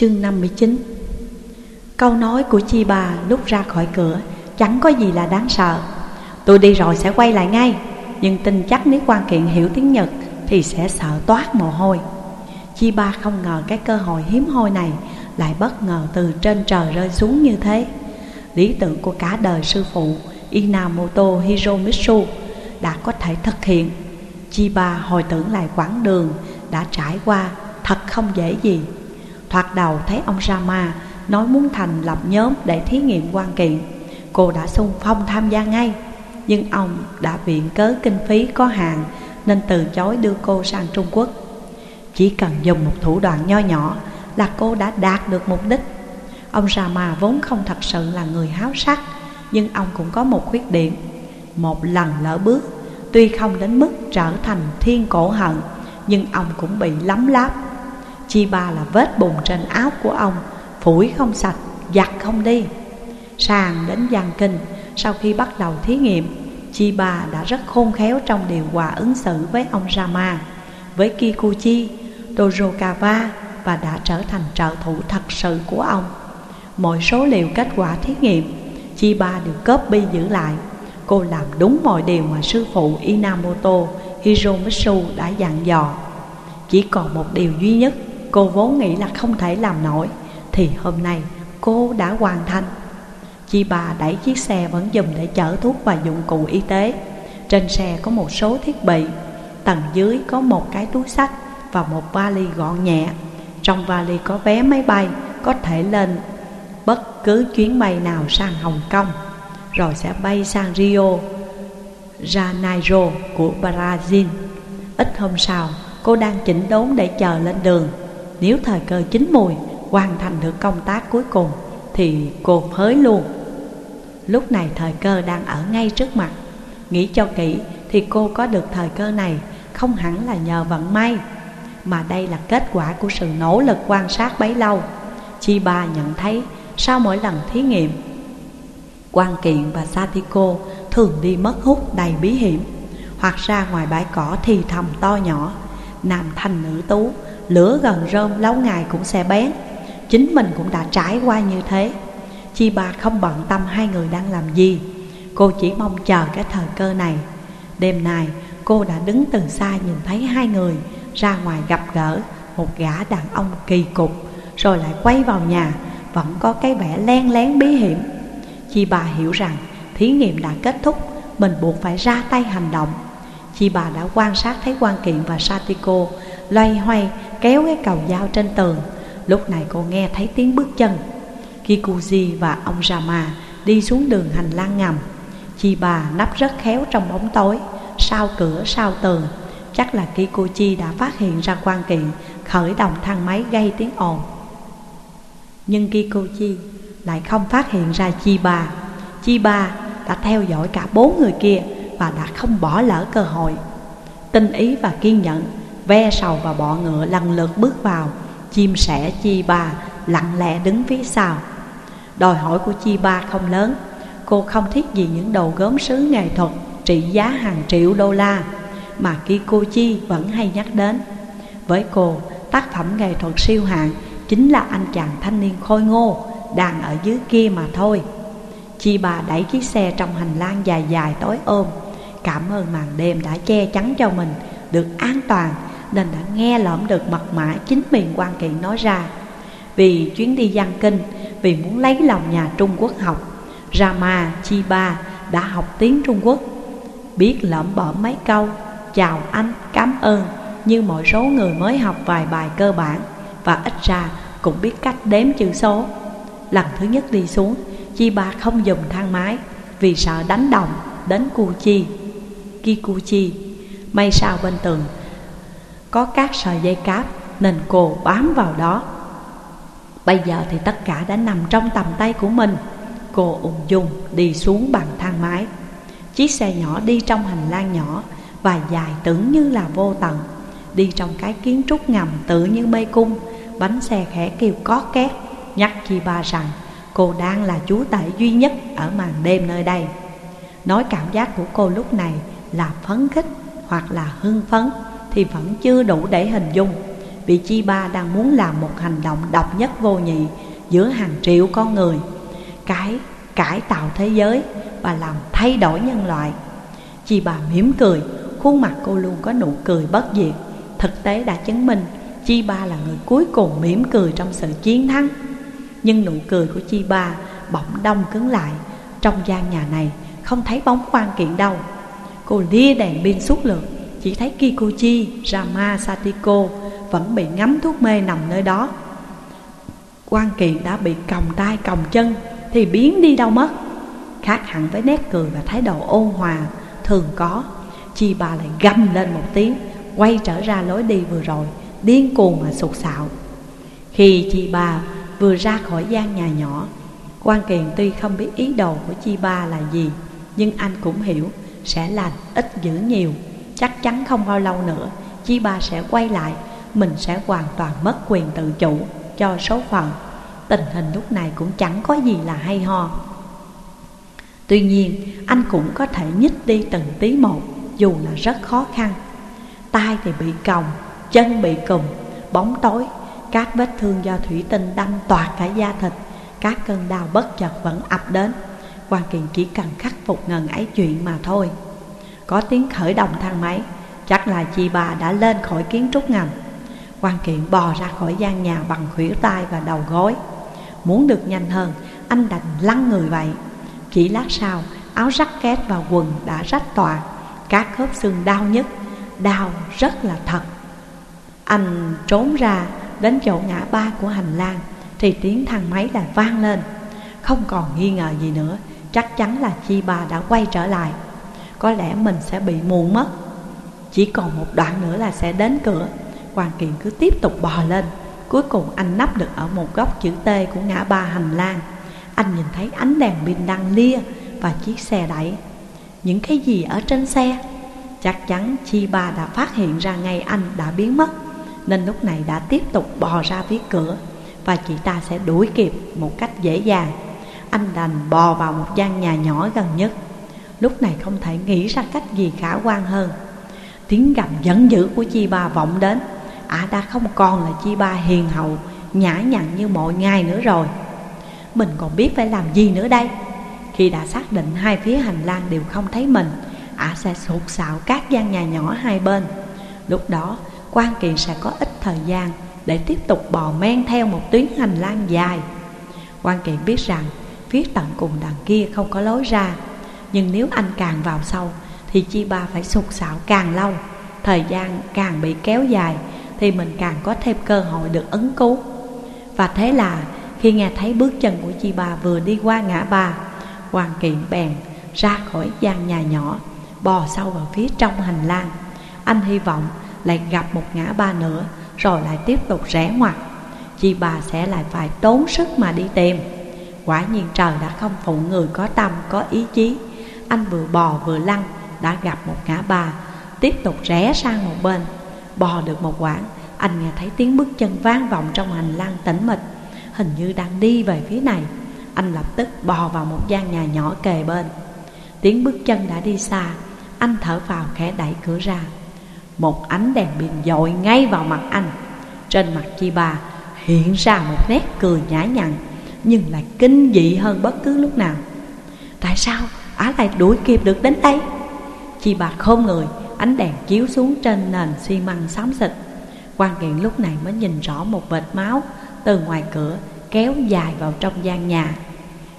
Chương 59 Câu nói của Chi bà lúc ra khỏi cửa Chẳng có gì là đáng sợ. Tôi đi rồi sẽ quay lại ngay, Nhưng tin chắc nếu quan kiện hiểu tiếng Nhật Thì sẽ sợ toát mồ hôi. Chi ba không ngờ cái cơ hội hiếm hoi này Lại bất ngờ từ trên trời rơi xuống như thế. Lý tưởng của cả đời sư phụ Inamoto Hiromitsu Đã có thể thực hiện. Chi ba hồi tưởng lại quãng đường Đã trải qua thật không dễ gì. Thoạt đầu thấy ông Rama nói muốn thành lập nhóm để thí nghiệm quan kiện. Cô đã xung phong tham gia ngay, Nhưng ông đã viện cớ kinh phí có hạn Nên từ chối đưa cô sang Trung Quốc. Chỉ cần dùng một thủ đoạn nho nhỏ Là cô đã đạt được mục đích. Ông Rama vốn không thật sự là người háo sắc, Nhưng ông cũng có một khuyết điểm. Một lần lỡ bước, Tuy không đến mức trở thành thiên cổ hận, Nhưng ông cũng bị lắm láp. Chi ba là vết bùn trên áo của ông. Phủi không sạch, giặt không đi. Sàng đến Giang Kinh Sau khi bắt đầu thí nghiệm Chi ba đã rất khôn khéo trong điều hòa ứng xử với ông Rama Với Kikuchi, Tojokawa Và đã trở thành trợ thủ thật sự của ông. Mọi số liệu kết quả thí nghiệm Chi ba đều copy giữ lại. Cô làm đúng mọi điều mà sư phụ Inamoto Hiromitsu đã dặn dò. Chỉ còn một điều duy nhất Cô vốn nghĩ là không thể làm nổi, Thì hôm nay cô đã hoàn thành. Chị bà đẩy chiếc xe vẫn dùng để chở thuốc và dụng cụ y tế. Trên xe có một số thiết bị, Tầng dưới có một cái túi sách và một vali gọn nhẹ. Trong vali có vé máy bay, có thể lên bất cứ chuyến bay nào sang Hồng Kông, Rồi sẽ bay sang Rio Janeiro của Brazil. Ít hôm sau, cô đang chỉnh đốn để chờ lên đường nếu thời cơ chín mùi, hoàn thành được công tác cuối cùng, Thì cột hới luôn. Lúc này thời cơ đang ở ngay trước mặt. Nghĩ cho kỹ thì cô có được thời cơ này, Không hẳn là nhờ vận may, Mà đây là kết quả của sự nỗ lực quan sát bấy lâu. Chi ba nhận thấy sau mỗi lần thí nghiệm Quan Kiện và Satiko thường đi mất hút đầy bí hiểm, Hoặc ra ngoài bãi cỏ thì thầm to nhỏ, Nam thanh nữ tú Lửa gần rơm, lâu ngày cũng sẽ bén. Chính mình cũng đã trải qua như thế. Chi bà không bận tâm hai người đang làm gì. Cô chỉ mong chờ cái thời cơ này. Đêm nay, cô đã đứng từ xa nhìn thấy hai người Ra ngoài gặp gỡ một gã đàn ông kỳ cục, Rồi lại quay vào nhà, Vẫn có cái vẻ len lén bí hiểm. Chi bà hiểu rằng thí nghiệm đã kết thúc, Mình buộc phải ra tay hành động. Chi bà đã quan sát thấy quan kiện và Satiko Loay hoay, kéo cái cầu dao trên tường. Lúc này cô nghe thấy tiếng bước chân. Kikuji và ông Rama đi xuống đường hành lang ngầm. Chi bà nấp rất khéo trong bóng tối, Sau cửa, sau tường. Chắc là Kikuchi đã phát hiện ra quan kiện, Khởi động thang máy gây tiếng ồn. Nhưng Kikuchi lại không phát hiện ra Chi bà. Chi bà đã theo dõi cả bốn người kia Và đã không bỏ lỡ cơ hội. Tinh ý và kiên nhẫn Ve sầu và bọ ngựa lần lượt bước vào. Chim sẻ chi ba lặng lẽ đứng phía sau. Đòi hỏi của chi ba không lớn. Cô không thiết gì những đồ gốm sứ nghệ thuật trị giá hàng triệu đô la Mà Kikuchi vẫn hay nhắc đến. Với cô, tác phẩm nghệ thuật siêu hạng Chính là anh chàng thanh niên khôi ngô Đang ở dưới kia mà thôi. Chi bà đẩy chiếc xe trong hành lang dài dài tối ôm. Cảm ơn màn đêm đã che chắn cho mình Được an toàn nên đã nghe lỡm được mật mã chính miệng quan kiện nói ra. Vì chuyến đi Giang Kinh, vì muốn lấy lòng nhà Trung Quốc học Rama Chiba đã học tiếng Trung Quốc. Biết lỡm bỡm mấy câu Chào anh, cảm ơn Như mọi số người mới học vài bài cơ bản Và ít ra cũng biết cách đếm chữ số. Lần thứ nhất đi xuống chi ba không dùng thang máy Vì sợ đánh đồng đến Kuchi Kikuchi May sao bên tường có các sợi dây cáp nên cô bám vào đó. Bây giờ thì tất cả đã nằm trong tầm tay của mình. Cô ung dung đi xuống bằng thang máy. Chiếc xe nhỏ đi trong hành lang nhỏ Và dài tưởng như là vô tận. Đi trong cái kiến trúc ngầm tự như mê cung, Bánh xe khẽ kêu có két, Nhắc chi ba rằng cô đang là chú tể duy nhất ở màn đêm nơi đây. Nói cảm giác của cô lúc này là phấn khích hoặc là hưng phấn thì vẫn chưa đủ để hình dung. Vì Chi Ba đang muốn làm một hành động độc nhất vô nhị Giữa hàng triệu con người. Cái cải tạo thế giới Và làm thay đổi nhân loại. Chi Ba mỉm cười, Khuôn mặt cô luôn có nụ cười bất diệt. Thực tế đã chứng minh Chi Ba là người cuối cùng mỉm cười trong sự chiến thắng. Nhưng nụ cười của Chi Ba bỗng đông cứng lại. Trong gian nhà này không thấy bóng quan kiện đâu. Cô lia đèn pin suốt lượt. Chỉ thấy Kikuchi, Rama, Satiko Vẫn bị ngắm thuốc mê nằm nơi đó. Quan kiện đã bị còng tay còng chân Thì biến đi đâu mất? Khác hẳn với nét cười và thái độ ôn hòa Thường có Chi bà lại gầm lên một tiếng Quay trở ra lối đi vừa rồi Điên cuồng mà sụt sạo. Khi chi bà vừa ra khỏi gian nhà nhỏ quan kiền tuy không biết ý đồ của chi ba là gì Nhưng anh cũng hiểu sẽ lành ít dữ nhiều. Chắc chắn không bao lâu nữa Chi ba sẽ quay lại Mình sẽ hoàn toàn mất quyền tự chủ cho số phận. Tình hình lúc này cũng chẳng có gì là hay ho. Tuy nhiên anh cũng có thể nhích đi từng tí một Dù là rất khó khăn. Tay thì bị còng, chân bị cùm, bóng tối Các vết thương do thủy tinh đâm toạc cả da thịt Các cơn đau bất chợt vẫn ập đến. Quan Kiền chỉ cần khắc phục ngần ấy chuyện mà thôi. Có tiếng khởi động thang máy. Chắc là chị bà đã lên khỏi kiến trúc ngầm. Quan Kiện bò ra khỏi gian nhà bằng khuỷu tay và đầu gối. Muốn được nhanh hơn, anh đành lăn người vậy. Chỉ lát sau, áo rách két và quần đã rách toạc. Các khớp xương đau nhất, đau rất là thật. Anh trốn ra đến chỗ ngã ba của hành lang Thì tiếng thang máy lại vang lên. Không còn nghi ngờ gì nữa Chắc chắn là Chi Bà đã quay trở lại. Có lẽ mình sẽ bị mù mất. Chỉ còn một đoạn nữa là sẽ đến cửa. Hoàng Kiện cứ tiếp tục bò lên. Cuối cùng anh nắp được ở một góc chữ T của ngã ba hành lang. Anh nhìn thấy ánh đèn pin đang lia và chiếc xe đẩy. Những cái gì ở trên xe? Chắc chắn Chi Ba đã phát hiện ra ngay anh đã biến mất, Nên lúc này đã tiếp tục bò ra phía cửa Và chị ta sẽ đuổi kịp một cách dễ dàng. Anh đành bò vào một gian nhà nhỏ gần nhất. Lúc này không thể nghĩ ra cách gì khả quan hơn. Tiếng gầm giận dữ của Chi Ba vọng đến. Ả à đã không còn là Chi Ba hiền hậu, Nhã nhặn như mọi ngày nữa rồi. Mình còn biết phải làm gì nữa đây? Khi đã xác định hai phía hành lang đều không thấy mình, ả sẽ sụt sạo các gian nhà nhỏ hai bên. Lúc đó, quan kỳ sẽ có ít thời gian Để tiếp tục bò men theo một tuyến hành lang dài. Quan kỳ biết rằng, phía tận cùng đằng kia không có lối ra nhưng nếu anh càng vào sâu Thì Chi Ba phải sụt sạo càng lâu. Thời gian càng bị kéo dài thì mình càng có thêm cơ hội được ấn cứu. Và thế là khi nghe thấy bước chân của chị ba vừa đi qua ngã ba Hoàng kiện bèn ra khỏi gian nhà nhỏ Bò sâu vào phía trong hành lang. Anh hy vọng lại gặp một ngã ba nữa Rồi lại tiếp tục rẽ ngoặt. Chị bà sẽ lại phải tốn sức mà đi tìm. Quả nhiên trời đã không phụ người có tâm, có ý chí. Anh vừa bò vừa lăn, đã gặp một ngã ba, Tiếp tục rẽ sang một bên. Bò được một quãng, Anh nghe thấy tiếng bước chân vang vọng trong hành lang tĩnh mịch, Hình như đang đi về phía này. Anh lập tức bò vào một gian nhà nhỏ kề bên. Tiếng bước chân đã đi xa, Anh thở vào khẽ đẩy cửa ra. Một ánh đèn pin dội ngay vào mặt anh. Trên mặt chi bà hiện ra một nét cười nhã nhặn, Nhưng lại kinh dị hơn bất cứ lúc nào. Tại sao? Ả lại đuổi kịp được đến đây. Chị bạc không người, Ánh đèn chiếu xuống trên nền xi măng xám xịt. Quan kiện lúc này mới nhìn rõ một vệt máu Từ ngoài cửa kéo dài vào trong gian nhà.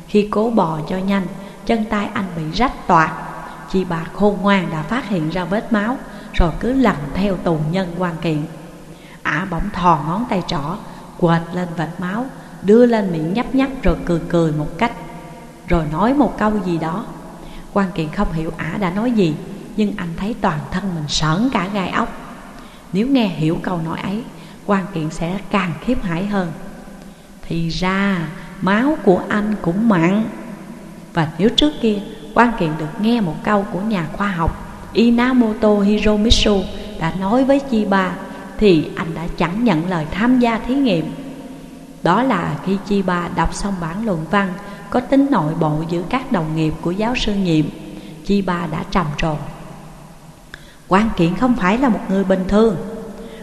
Khi cố bò cho nhanh, Chân tay anh bị rách toạc. Chị bà khôn ngoan đã phát hiện ra vết máu, Rồi cứ lần theo tù nhân quan kiện. Ả bỗng thò ngón tay trỏ, Quệt lên vệt máu, Đưa lên miệng nhấp nhấp rồi cười cười một cách. Rồi nói một câu gì đó quan kiện không hiểu ả đã nói gì, nhưng anh thấy toàn thân mình sởn cả gai ốc. Nếu nghe hiểu câu nói ấy, quan kiện sẽ càng khiếp hãi hơn. Thì ra, máu của anh cũng mặn. Và nếu trước kia, quan kiện được nghe một câu của nhà khoa học Inamoto Hiromitsu đã nói với Chiba Thì anh đã chẳng nhận lời tham gia thí nghiệm. Đó là khi Chiba đọc xong bản luận văn có tính nội bộ giữa các đồng nghiệp của giáo sư nhiệm, Chi Ba đã trầm trồ. Quan kiện không phải là một người bình thường.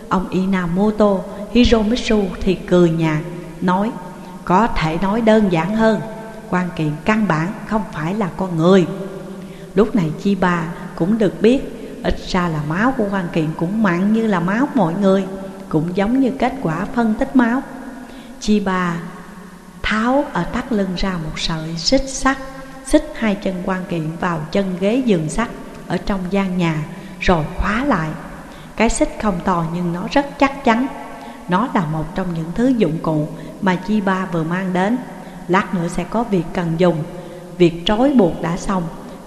Ông Inamoto Hiromitsu thì cười nhạt, Nói, có thể nói đơn giản hơn quan kiện căn bản không phải là con người. Lúc này Chi Ba cũng được biết, Ít ra là máu của quan kiện cũng mặn như là máu mọi người, Cũng giống như kết quả phân tích máu. Chi Ba tháo ở tắt lưng ra một sợi xích sắt, Xích hai chân quan kiện vào chân ghế giường sắt Ở trong gian nhà, rồi khóa lại. Cái xích không to nhưng nó rất chắc chắn. Nó là một trong những thứ dụng cụ mà Chi Ba vừa mang đến. Lát nữa sẽ có việc cần dùng. Việc trói buộc đã xong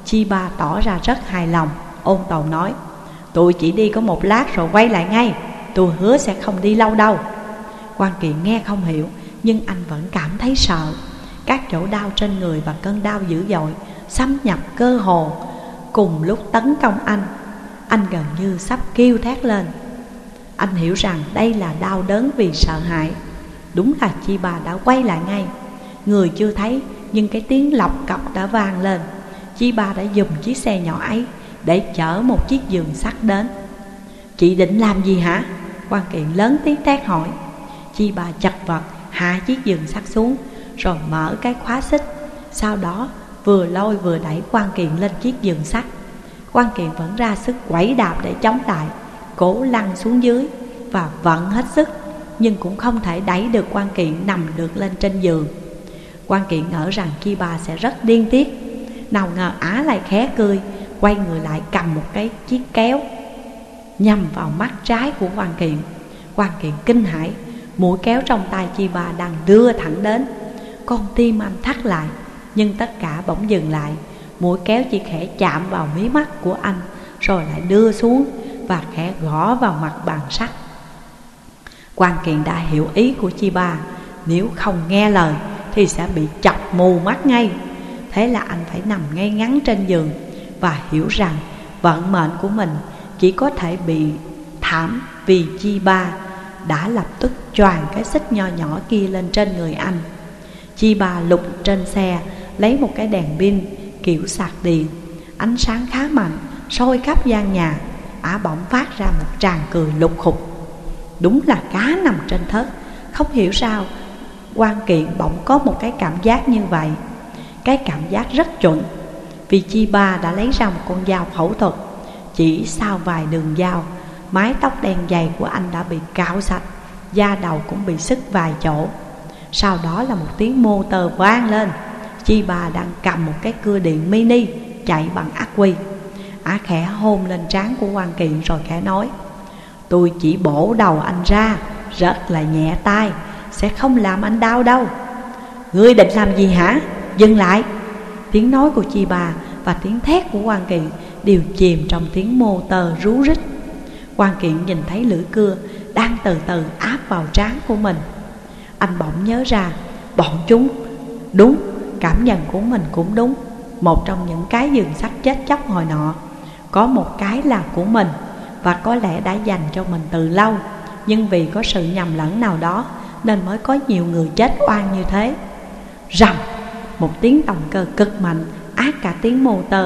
Chi Ba tỏ ra rất hài lòng, Ôn tồn nói Tôi chỉ đi có một lát rồi quay lại ngay Tôi hứa sẽ không đi lâu đâu. Quan kiện nghe không hiểu nhưng anh vẫn cảm thấy sợ. Các chỗ đau trên người và cơn đau dữ dội, Xâm nhập cơ hồ. Cùng lúc tấn công anh Anh gần như sắp kêu thét lên. Anh hiểu rằng đây là đau đớn vì sợ hãi. Đúng là chi bà đã quay lại ngay. Người chưa thấy, nhưng cái tiếng lọc cọc đã vang lên. Chi bà đã dùng chiếc xe nhỏ ấy Để chở một chiếc giường sắt đến. Chị định làm gì hả? quan kiện lớn tiếng thét hỏi. Chi bà chặt vật hạ chiếc giường sắt xuống, Rồi mở cái khóa xích. Sau đó, vừa lôi vừa đẩy quan kiện lên chiếc giường sắt. Quan kiện vẫn ra sức quẩy đạp để chống lại, Cố lăn xuống dưới Và vận hết sức, Nhưng cũng không thể đẩy được quan kiện nằm được lên trên giường. Quan kiện ngỡ rằng khi bà sẽ rất điên tiết. Nào ngờ Á lại khé cười, Quay người lại cầm một cái chiếc kéo Nhằm vào mắt trái của quan kiện. Quan kiện kinh hãi Mũi kéo trong tay Chi bà đang đưa thẳng đến. Con tim anh thắt lại Nhưng tất cả bỗng dừng lại. Mũi kéo chỉ khẽ chạm vào mí mắt của anh Rồi lại đưa xuống Và khẽ gõ vào mặt bàn sắt. Quan kiện đã hiểu ý của Chi bà, Nếu không nghe lời thì sẽ bị chọc mù mắt ngay. Thế là anh phải nằm ngay ngắn trên giường Và hiểu rằng vận mệnh của mình chỉ có thể bị thảm vì chi ba. Đã lập tức choàng cái xích nho nhỏ kia lên trên người anh. Chi bà lục trên xe, lấy một cái đèn pin, kiểu sạc điện Ánh sáng khá mạnh soi khắp gian nhà. Ả bỗng phát ra một tràng cười lục khục. Đúng là cá nằm trên thớt. Không hiểu sao, quan kiện bỗng có một cái cảm giác như vậy. Cái cảm giác rất chuẩn, Vì Chi Ba đã lấy ra một con dao phẫu thuật. Chỉ sau vài đường dao Mái tóc đen dày của anh đã bị cạo sạch, Da đầu cũng bị sức vài chỗ. Sau đó là một tiếng mô tờ vang lên. Chi bà đang cầm một cái cưa điện mini Chạy bằng ác quy. Á khẽ hôn lên trán của quan kiện rồi khẽ nói, Tôi chỉ bổ đầu anh ra Rất là nhẹ tay sẽ không làm anh đau đâu. Ngươi định làm gì hả? Dừng lại. Tiếng nói của chi bà và tiếng thét của quan kiện Đều chìm trong tiếng mô tờ rú rít quan kiện nhìn thấy lưỡi cưa Đang từ từ áp vào trán của mình. Anh bỗng nhớ ra Bọn chúng Đúng, cảm nhận của mình cũng đúng. Một trong những cái giường sắt chết chóc hồi nọ Có một cái là của mình Và có lẽ đã dành cho mình từ lâu. Nhưng vì có sự nhầm lẫn nào đó nên mới có nhiều người chết oan như thế. Rầm! Một tiếng động cơ cực mạnh Ác cả tiếng motor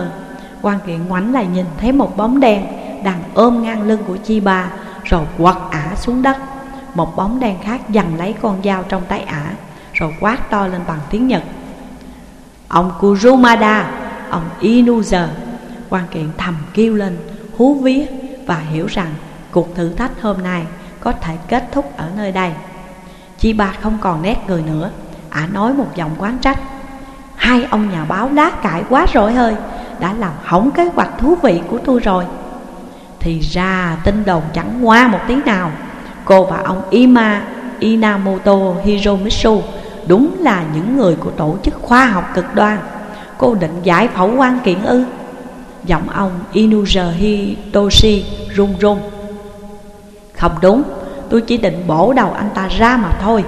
quan kiện ngoảnh lại nhìn thấy một bóng đen. Đang ôm ngang lưng của Chi Ba, Rồi quật ả xuống đất. Một bóng đen khác dằn lấy con dao trong tay ả, Rồi quát to lên bằng tiếng Nhật. Ông Kurumada, Ông Inuzer quan kiện thầm kêu lên, Hú vía Và hiểu rằng cuộc thử thách hôm nay Có thể kết thúc ở nơi đây. Chi ba không còn nét người nữa, Ả nói một giọng quán trách. Hai ông nhà báo lá cải quá rồi hơi, Đã làm hỏng kế hoạch thú vị của tôi rồi. Thì ra tin đồn chẳng qua một tí nào. Cô và ông Ima Inamoto Hiromitsu Đúng là những người của tổ chức khoa học cực đoan. Cô định giải phẫu quan kiện ư? Giọng ông Inuja Hitoshi run run. Không đúng, Tôi chỉ định bổ đầu anh ta ra mà thôi.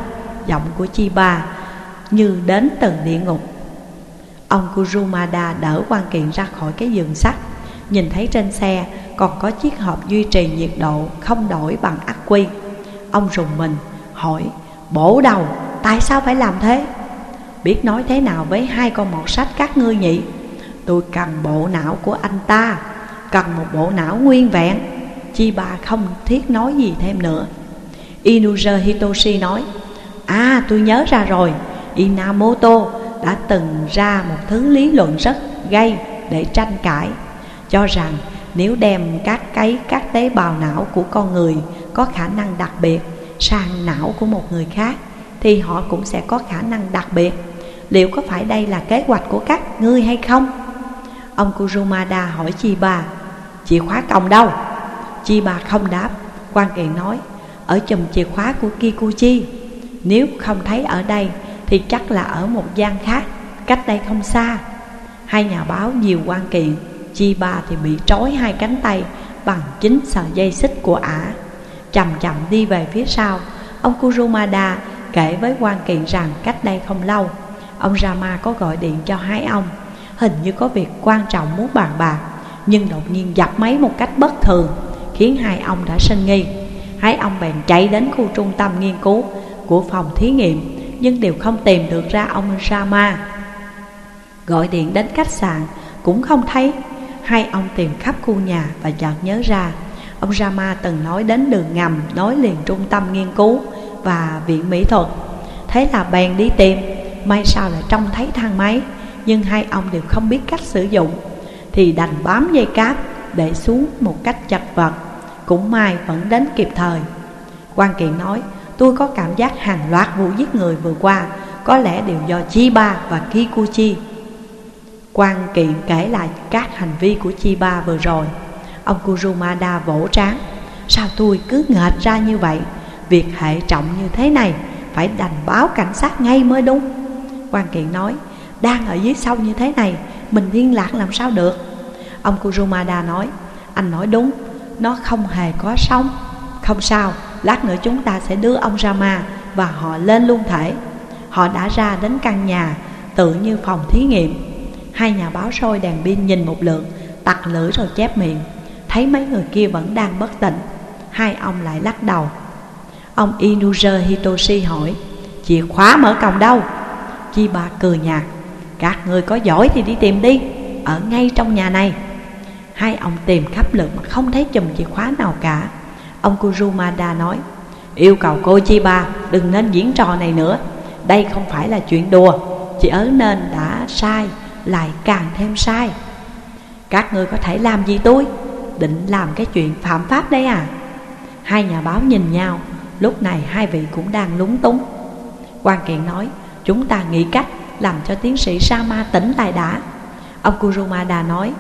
Giọng của Chiba như đến từ địa ngục. Ông Kurumada đỡ quan kiện ra khỏi cái giường sắt, Nhìn thấy trên xe còn có chiếc hộp duy trì nhiệt độ không đổi bằng ắc quy. Ông rùng mình, hỏi, Bổ đầu, tại sao phải làm thế? Biết nói thế nào với hai con mọt sách các ngươi nhỉ? Tôi cần bộ não của anh ta, Cần một bộ não nguyên vẹn, Chi bà không thiết nói gì thêm nữa. Inuzer Hitoshi nói À tôi nhớ ra rồi, Inamoto đã từng ra một thứ lý luận rất gây để tranh cãi, Cho rằng nếu đem các cái các tế bào não của con người có khả năng đặc biệt sang não của một người khác Thì họ cũng sẽ có khả năng đặc biệt. Liệu có phải đây là kế hoạch của các ngươi hay không? Ông Kurumada hỏi Chi bà, Chìa khóa còng đâu? Chi bà không đáp. Quan kiện nói Ở chùm chìa khóa của Kikuchi. Nếu không thấy ở đây Thì chắc là ở một gian khác Cách đây không xa. Hai nhà báo nhiều quan kiện chi bà thì bị trói hai cánh tay Bằng chính sợi dây xích của ả. Chậm chậm đi về phía sau, Ông Kurumada kể với quan kiện rằng cách đây không lâu, Ông Rama có gọi điện cho hai ông. Hình như có việc quan trọng muốn bàn bạc, Nhưng đột nhiên dập máy một cách bất thường, Khiến hai ông đã sinh nghi. Hai ông bèn chạy đến khu trung tâm nghiên cứu Của phòng thí nghiệm, Nhưng đều không tìm được ra ông Rama. Gọi điện đến khách sạn Cũng không thấy. Hai ông tìm khắp khu nhà và chợt nhớ ra, Ông Rama từng nói đến đường ngầm Nối liền trung tâm nghiên cứu Và viện mỹ thuật. Thế là bèn đi tìm, May sao lại trông thấy thang máy, Nhưng hai ông đều không biết cách sử dụng, Thì đành bám dây cáp Để xuống một cách chật vật, Cũng may vẫn đến kịp thời. Quan kiện nói, Tôi có cảm giác hàng loạt vụ giết người vừa qua, Có lẽ đều do Chi Ba và Kikuchi quan kiện kể lại các hành vi của Chiba vừa rồi. Ông Kurumada vỗ trán. Sao tôi cứ nghệch ra như vậy? Việc hệ trọng như thế này Phải đành báo cảnh sát ngay mới đúng. Quan kiện nói, Đang ở dưới sông như thế này, Mình liên lạc làm sao được? Ông Kurumada nói, Anh nói đúng, Nó không hề có sông Không sao, Lát nữa chúng ta sẽ đưa ông Rama Và họ lên luôn thể. Họ đã ra đến căn nhà, Tự như phòng thí nghiệm. Hai nhà báo sôi đèn pin nhìn một lượt, Tặc lưỡi rồi chép miệng. Thấy mấy người kia vẫn đang bất tỉnh, Hai ông lại lắc đầu. Ông Inuzer Hitoshi hỏi, Chìa khóa mở cổng đâu? Chi ba cười nhạt, Các người có giỏi thì đi tìm đi, Ở ngay trong nhà này. Hai ông tìm khắp lượt mà không thấy chùm chìa khóa nào cả. Ông Kurumada nói, Yêu cầu cô Chi ba đừng nên diễn trò này nữa, Đây không phải là chuyện đùa Chị ớ nên đã sai. Lại càng thêm sai. Các người có thể làm gì tôi? Định làm cái chuyện phạm pháp đấy à? Hai nhà báo nhìn nhau, Lúc này hai vị cũng đang lúng túng. Quan kiện nói, Chúng ta nghĩ cách làm cho tiến sĩ Sama tỉnh lại đã. Ông Kurumada nói,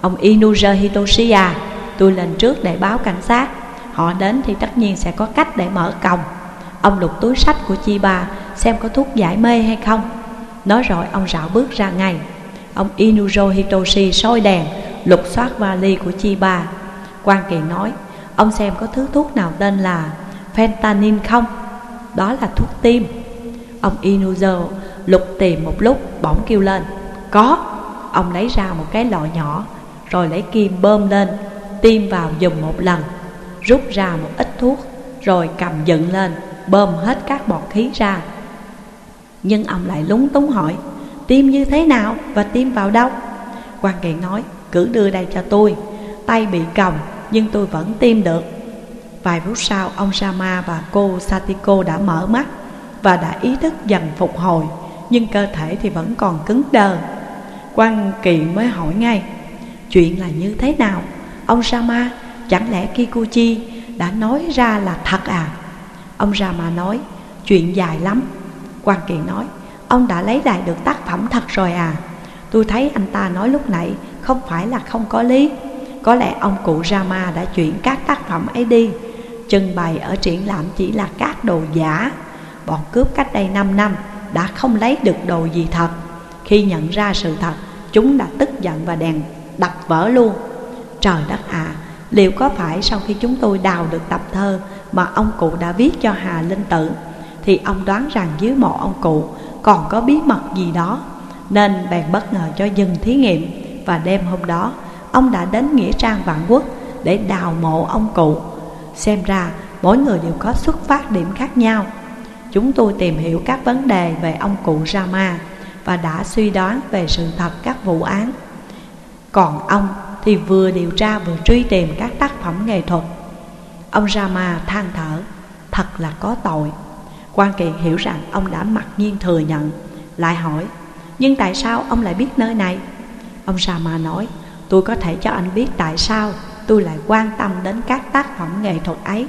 Ông Inuja Hitoshi à Tôi lên trước để báo cảnh sát. Họ đến thì tất nhiên sẽ có cách để mở còng. Ông lục túi sách của Chiba Xem có thuốc giải mê hay không. Nói rồi ông rảo bước ra ngay. Ông Inuzo Hitoshi soi đèn, Lục soát vali của Chiba. Quan kỳ nói, Ông xem có thứ thuốc nào tên là Fentanyl không? Đó là thuốc tim. Ông Inuzo lục tìm một lúc, bỗng kêu lên, Có. Ông lấy ra một cái lọ nhỏ, Rồi lấy kim bơm lên, Tiêm vào dùng một lần, Rút ra một ít thuốc, Rồi cầm dựng lên, Bơm hết các bọt khí ra. Nhưng ông lại lúng túng hỏi Tiêm như thế nào và tiêm vào đâu? Quan kiện nói, Cứ đưa đây cho tôi. Tay bị còng nhưng tôi vẫn tiêm được. Vài phút sau, ông Sama và cô Satiko đã mở mắt và đã ý thức dần phục hồi, nhưng cơ thể thì vẫn còn cứng đờ. Quan kỳ mới hỏi ngay, chuyện là như thế nào? Ông sama, chẳng lẽ Kikuchi đã nói ra là thật à? Ông Rama nói, chuyện dài lắm. Quan kỳ nói ông đã lấy lại được tác phẩm thật rồi à. Tôi thấy anh ta nói lúc nãy không phải là không có lý. Có lẽ ông cụ Rama đã chuyển các tác phẩm ấy đi. Trưng bày ở triển lãm chỉ là các đồ giả. Bọn cướp cách đây 5 năm đã không lấy được đồ gì thật. Khi nhận ra sự thật Chúng đã tức giận và đèn đập vỡ luôn. Trời đất ạ à, Liệu có phải sau khi chúng tôi đào được tập thơ Mà ông cụ đã viết cho Hà Linh Tử Thì ông đoán rằng dưới mộ ông cụ còn có bí mật gì đó, Nên bèn bất ngờ cho dừng thí nghiệm. Và đêm hôm đó, Ông đã đến Nghĩa Trang Vạn Quốc Để đào mộ ông cụ. Xem ra, mỗi người đều có xuất phát điểm khác nhau. Chúng tôi tìm hiểu các vấn đề về ông cụ Rama Và đã suy đoán về sự thật các vụ án. Còn ông thì vừa điều tra vừa truy tìm các tác phẩm nghệ thuật. Ông Rama than thở, thật là có tội quan kiện hiểu rằng ông đã mặc nhiên thừa nhận, lại hỏi, nhưng tại sao ông lại biết nơi này? Ông sa ma nói, tôi có thể cho anh biết tại sao tôi lại quan tâm đến các tác phẩm nghệ thuật ấy.